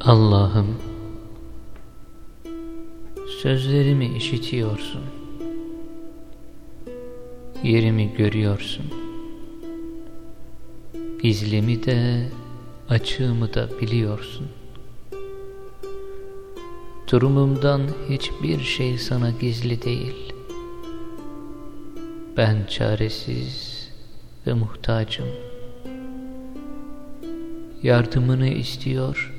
Allah'ım Sözlerimi işitiyorsun. Yerimi görüyorsun. Gizlimi de açığımı da biliyorsun. Durumumdan hiçbir şey sana gizli değil. Ben çaresiz ve muhtacım Yardımını istiyor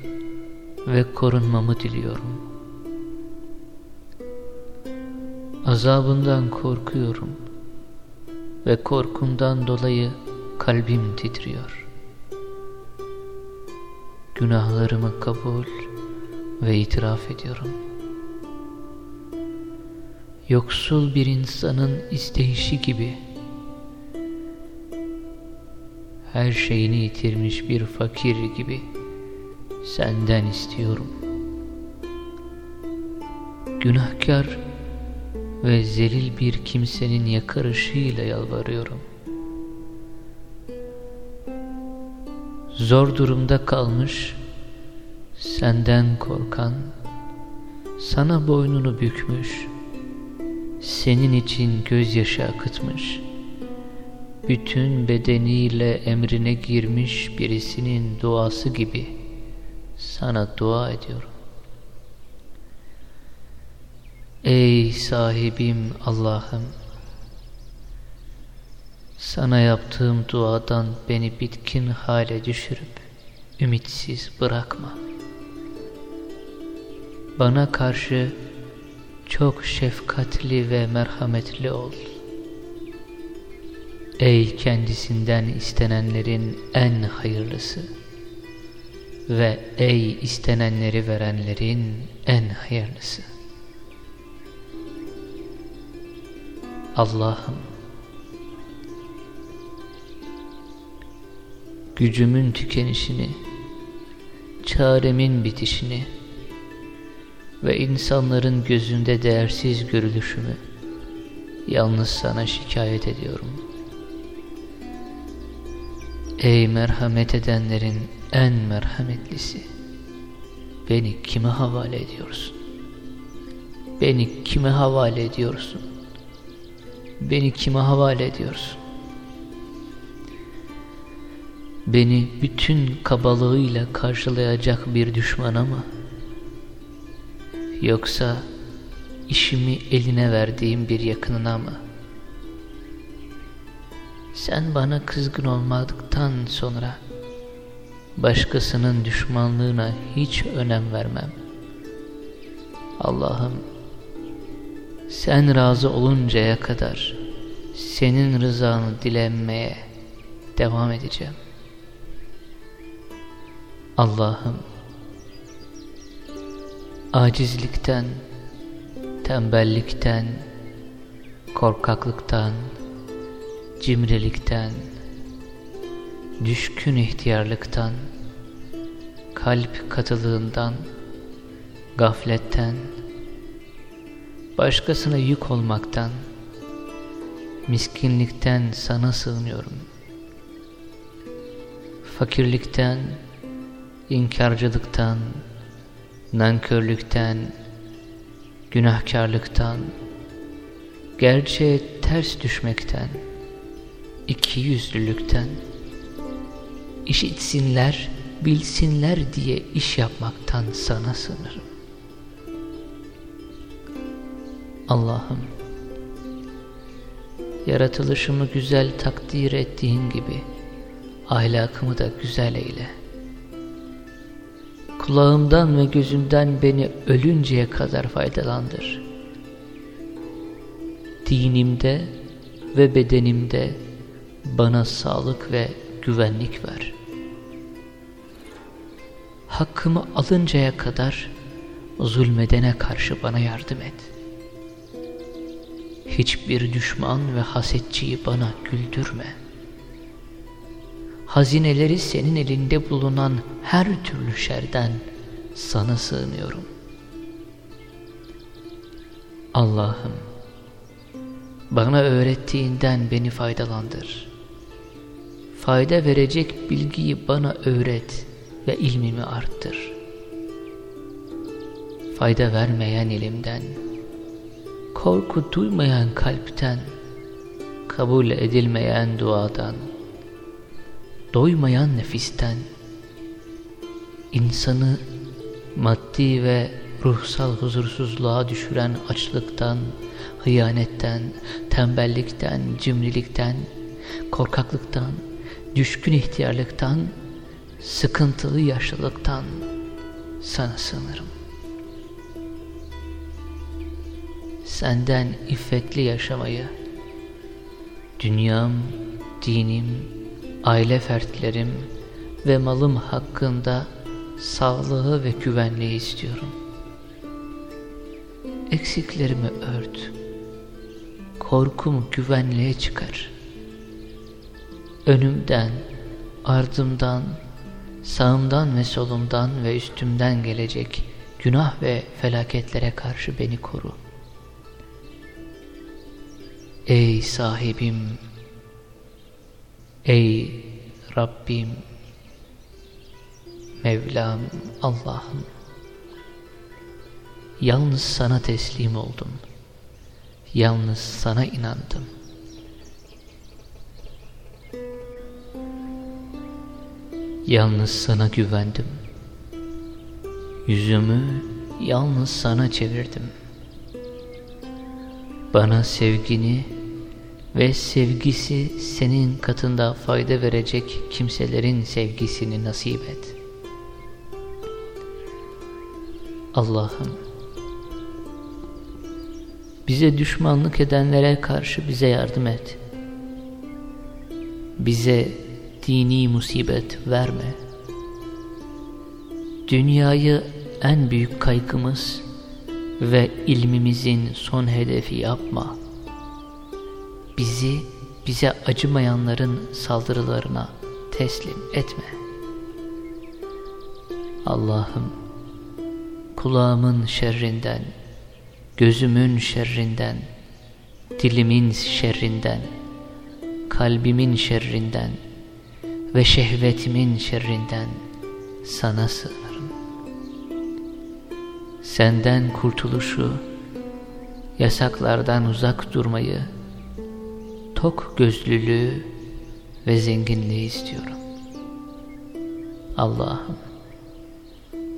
ve korunmamı diliyorum Azabından korkuyorum ve korkumdan dolayı kalbim titriyor. Günahlarımı kabul ve itiraf ediyorum. Yoksul bir insanın isteyişi gibi her şeyini yitirmiş bir fakir gibi senden istiyorum. Günahkar ve zelil bir kimsenin yakarışıyla yalvarıyorum. Zor durumda kalmış, senden korkan, sana boynunu bükmüş, senin için gözyaşı akıtmış, bütün bedeniyle emrine girmiş birisinin duası gibi sana dua ediyorum. Ey sahibim Allah'ım! Sana yaptığım duadan beni bitkin hale düşürüp ümitsiz bırakma. Bana karşı çok şefkatli ve merhametli ol. Ey kendisinden istenenlerin en hayırlısı ve ey istenenleri verenlerin en hayırlısı. Allah'ım gücümün tükenişini, çaremin bitişini ve insanların gözünde değersiz görülüşümü yalnız sana şikayet ediyorum. Ey merhamet edenlerin en merhametlisi, beni kime havale ediyorsun? Beni kime havale ediyorsun? Beni kime havale ediyorsun? Beni bütün kabalığıyla karşılayacak bir düşmana mı? Yoksa işimi eline verdiğim bir yakınına mı? Sen bana kızgın olmadıktan sonra başkasının düşmanlığına hiç önem vermem. Allah'ım sen razı oluncaya kadar senin rızanı dilenmeye devam edeceğim. Allah'ım acizlikten, tembellikten, korkaklıktan, cimrilikten, düşkün ihtiyarlıktan, kalp katılığından, gafletten, başkasına yük olmaktan, miskinlikten sana sığınıyorum. Fakirlikten, inkarcılıktan, nankörlükten, günahkarlıktan, gerçeğe ters düşmekten, iki yüzlülükten, işitsinler, bilsinler diye iş yapmaktan sana sığınırım. Allah'ım, yaratılışımı güzel takdir ettiğin gibi, ahlakımı da güzel eyle. Kulağımdan ve gözümden beni ölünceye kadar faydalandır. Dinimde ve bedenimde bana sağlık ve güvenlik ver. Hakkımı alıncaya kadar zulmedene karşı bana yardım et. Hiçbir düşman ve hasetçiyi bana güldürme. Hazineleri senin elinde bulunan her türlü şerden sana sığınıyorum. Allah'ım bana öğrettiğinden beni faydalandır. Fayda verecek bilgiyi bana öğret ve ilmimi arttır. Fayda vermeyen ilimden, korku duymayan kalpten, kabul edilmeyen duadan, doymayan nefisten, insanı maddi ve ruhsal huzursuzluğa düşüren açlıktan, hıyanetten, tembellikten, cimrilikten, korkaklıktan, düşkün ihtiyarlıktan, sıkıntılı yaşlılıktan sana sığınırım. Senden iffetli yaşamayı, dünyam, dinim, aile fertlerim ve malım hakkında sağlığı ve güvenliği istiyorum. Eksiklerimi ört, korkumu güvenliğe çıkar. Önümden, ardımdan, sağımdan ve solumdan ve üstümden gelecek günah ve felaketlere karşı beni koru. Ey sahibim, ey Rabbim, Mevlam, Allah'ım, yalnız sana teslim oldum, yalnız sana inandım. Yalnız sana güvendim. Yüzümü yalnız sana çevirdim. Bana sevgini ve sevgisi senin katında fayda verecek kimselerin sevgisini nasip et. Allah'ım bize düşmanlık edenlere karşı bize yardım et. Bize dini musibet verme. Dünyayı en büyük kaygımız ve ilmimizin son hedefi yapma. Bizi bize acımayanların saldırılarına teslim etme. Allah'ım kulağımın şerrinden, gözümün şerrinden, dilimin şerrinden, kalbimin şerrinden ve şehvetimin şerrinden sana sığınırım. Senden kurtuluşu, yasaklardan uzak durmayı, tok gözlülüğü ve zenginliği istiyorum. Allah'ım,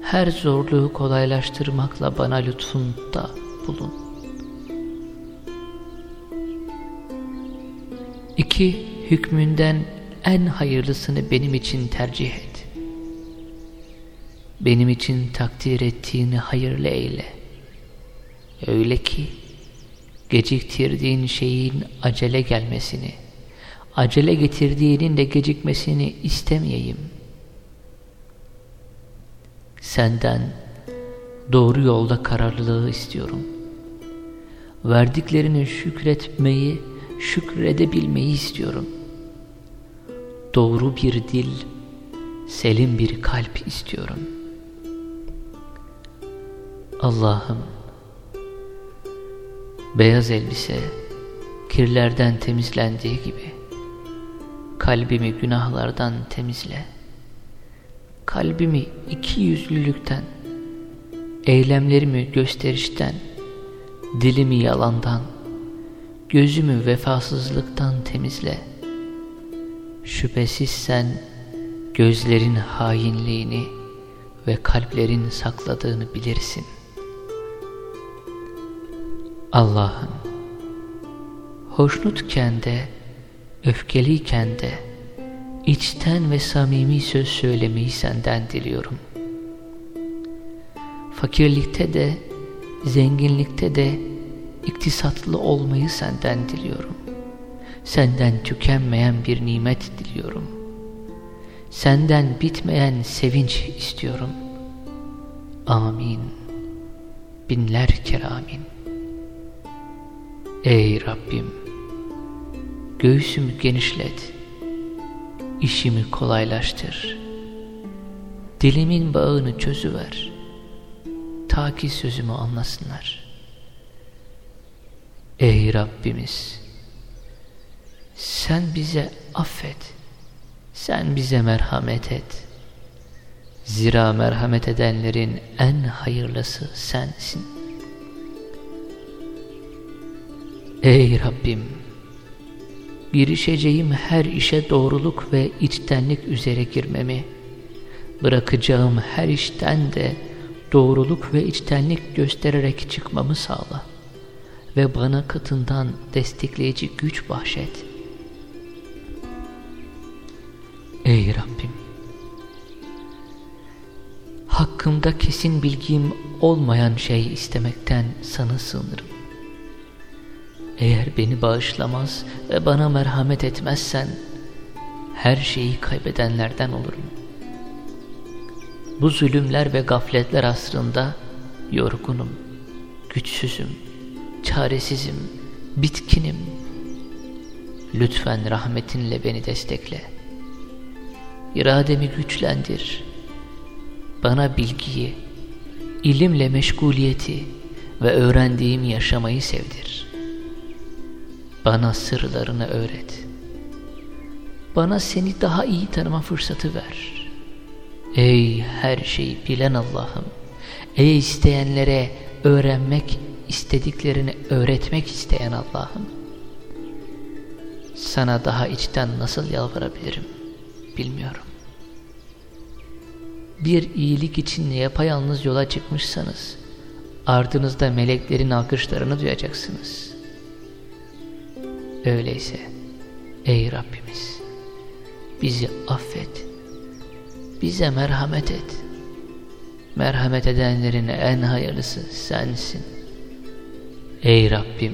her zorluğu kolaylaştırmakla bana lütfunda bulun. İki, hükmünden en hayırlısını benim için tercih et. Benim için takdir ettiğini hayırlı eyle. Öyle ki geciktirdiğin şeyin acele gelmesini, acele getirdiğinin de gecikmesini istemeyeyim. Senden doğru yolda kararlılığı istiyorum. Verdiklerini şükretmeyi, şükredebilmeyi istiyorum.'' Doğru bir dil, selim bir kalp istiyorum. Allah'ım, beyaz elbise kirlerden temizlendiği gibi kalbimi günahlardan temizle. Kalbimi iki yüzlülükten, eylemlerimi gösterişten, dilimi yalandan, gözümü vefasızlıktan temizle.'' Şüphesiz sen gözlerin hainliğini ve kalplerin sakladığını bilirsin. Allah'ım, hoşnutken de, öfkeliyken de, içten ve samimi söz söylemeyi senden diliyorum. Fakirlikte de, zenginlikte de iktisatlı olmayı senden diliyorum. Senden tükenmeyen bir nimet diliyorum. Senden bitmeyen sevinç istiyorum. Amin. Binler kere amin. Ey Rabbim! Göğsümü genişlet. işimi kolaylaştır. Dilimin bağını çözüver. Ta ki sözümü anlasınlar. Ey Rabbimiz! Sen bize affet. sen bize merhamet et. Zira merhamet edenlerin en hayırlısı sensin. Ey Rabbim! Girişeceğim her işe doğruluk ve içtenlik üzere girmemi, bırakacağım her işten de doğruluk ve içtenlik göstererek çıkmamı sağla ve bana katından destekleyici güç bahşet. Ey Rabbim! Hakkımda kesin bilgim olmayan şey istemekten sana sığınırım. Eğer beni bağışlamaz ve bana merhamet etmezsen, her şeyi kaybedenlerden olurum. Bu zulümler ve gafletler asrında yorgunum, güçsüzüm, çaresizim, bitkinim. Lütfen rahmetinle beni destekle. İrademi güçlendir. Bana bilgiyi, ilimle meşguliyeti ve öğrendiğim yaşamayı sevdir. Bana sırlarını öğret. Bana seni daha iyi tanıma fırsatı ver. Ey her şeyi bilen Allah'ım! Ey isteyenlere öğrenmek, istediklerini öğretmek isteyen Allah'ım! Sana daha içten nasıl yalvarabilirim bilmiyorum. Bir iyilik için yapayalnız yola çıkmışsanız, ardınızda meleklerin alkışlarını duyacaksınız. Öyleyse, ey Rabbimiz, bizi affet, bize merhamet et. Merhamet edenlerin en hayırlısı sensin. Ey Rabbim,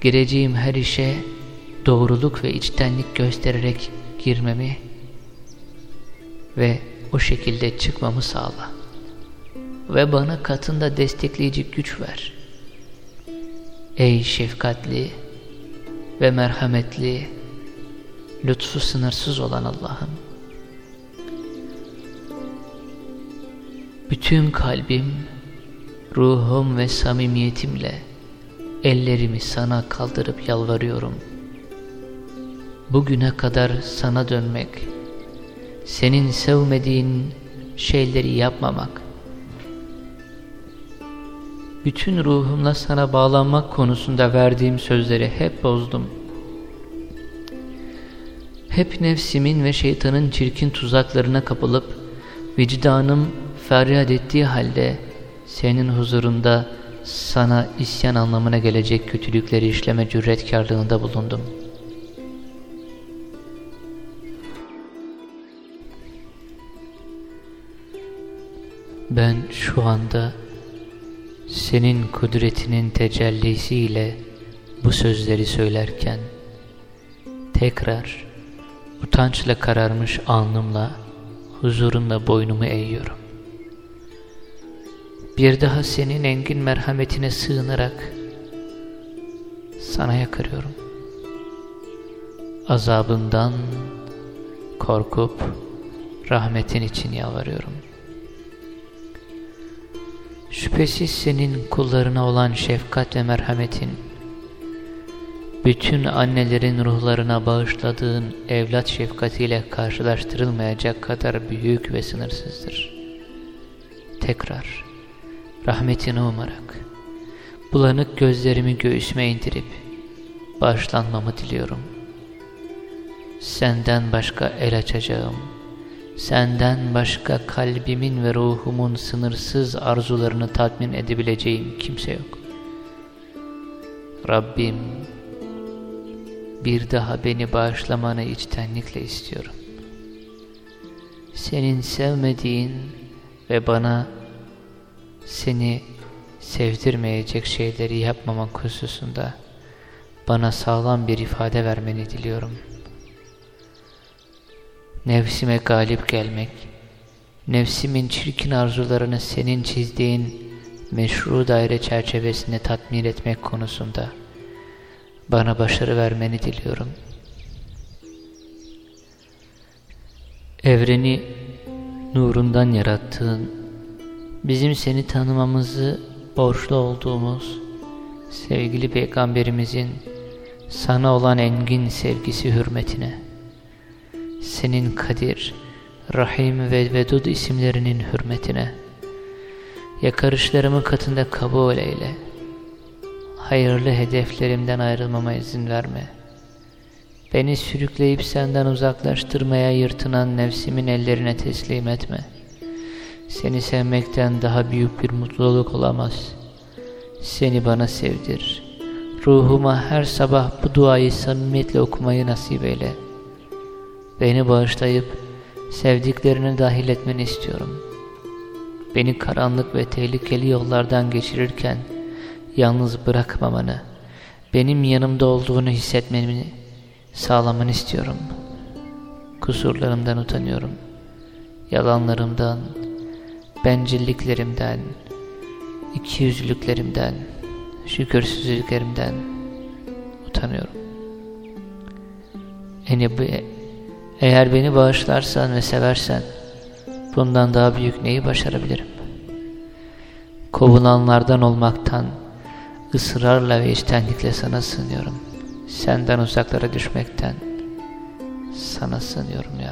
gireceğim her işe doğruluk ve içtenlik göstererek girmemi ve o şekilde çıkmamı sağla. Ve bana katında destekleyici güç ver. Ey şefkatli ve merhametli, lütfu sınırsız olan Allah'ım. Bütün kalbim, ruhum ve samimiyetimle ellerimi sana kaldırıp yalvarıyorum. Bugüne kadar sana dönmek, senin sevmediğin şeyleri yapmamak, bütün ruhumla sana bağlanmak konusunda verdiğim sözleri hep bozdum. Hep nefsimin ve şeytanın çirkin tuzaklarına kapılıp vicdanım feryat ettiği halde senin huzurunda sana isyan anlamına gelecek kötülükleri işleme cüretkarlığında bulundum. Ben şu anda senin kudretinin tecellisiyle bu sözleri söylerken tekrar utançla kararmış alnımla huzurunda boynumu eğiyorum. Bir daha senin engin merhametine sığınarak sana yakarıyorum. Azabından korkup rahmetin için yalvarıyorum. Şüphesiz senin kullarına olan şefkat ve merhametin, bütün annelerin ruhlarına bağışladığın evlat şefkatiyle karşılaştırılmayacak kadar büyük ve sınırsızdır. Tekrar, rahmetini umarak, bulanık gözlerimi göğsüme indirip, bağışlanmamı diliyorum. Senden başka el açacağım, senden başka kalbimin ve ruhumun sınırsız arzularını tatmin edebileceğim kimse yok. Rabbim, bir daha beni bağışlamanı içtenlikle istiyorum. Senin sevmediğin ve bana seni sevdirmeyecek şeyleri yapmamak hususunda bana sağlam bir ifade vermeni diliyorum. Nefsime galip gelmek, nefsimin çirkin arzularını senin çizdiğin meşru daire çerçevesinde tatmin etmek konusunda bana başarı vermeni diliyorum. Evreni nurundan yarattığın bizim seni tanımamızı borçlu olduğumuz sevgili peygamberimizin sana olan engin sevgisi hürmetine senin Kadir, Rahim ve Vedud isimlerinin hürmetine. Yakarışlarımı katında kabul eyle. Hayırlı hedeflerimden ayrılmama izin verme. Beni sürükleyip senden uzaklaştırmaya yırtınan nefsimin ellerine teslim etme. Seni sevmekten daha büyük bir mutluluk olamaz. Seni bana sevdir. Ruhuma her sabah bu duayı samimiyetle okumayı nasip eyle. Beni bağışlayıp sevdiklerini dahil etmeni istiyorum. Beni karanlık ve tehlikeli yollardan geçirirken yalnız bırakmamanı, benim yanımda olduğunu hissetmeni sağlamanı istiyorum. Kusurlarımdan utanıyorum. Yalanlarımdan, bencilliklerimden, ikiyüzlülüklerimden, şükürsüzlüklerimden utanıyorum. Bu eğer beni bağışlarsan ve seversen bundan daha büyük neyi başarabilirim? Kovulanlardan olmaktan ısrarla ve içtenlikle sana sığınıyorum. Senden uzaklara düşmekten sana sığınıyorum ya.